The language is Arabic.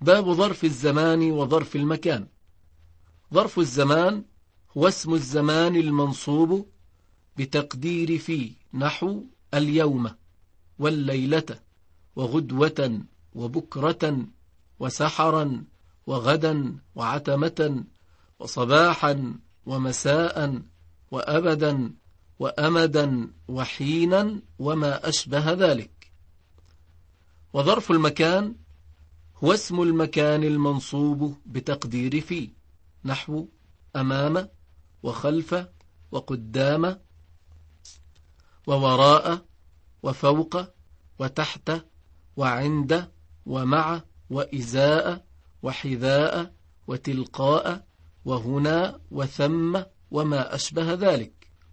باب ظرف الزمان وظرف المكان. ظرف الزمان هو اسم الزمان المنصوب بتقدير في نحو اليوم والليلة وغدوة وبكرة وسحرا وغدا وعتمة وصباحا ومساء وأبدا وأمدا وحينا وما أشبه ذلك. وظرف المكان هو اسم المكان المنصوب بتقدير في نحو أمام وخلف وقدام ووراء وفوق وتحت وعند ومع وإزاء وحذاء وتلقاء وهنا وثم وما أشبه ذلك.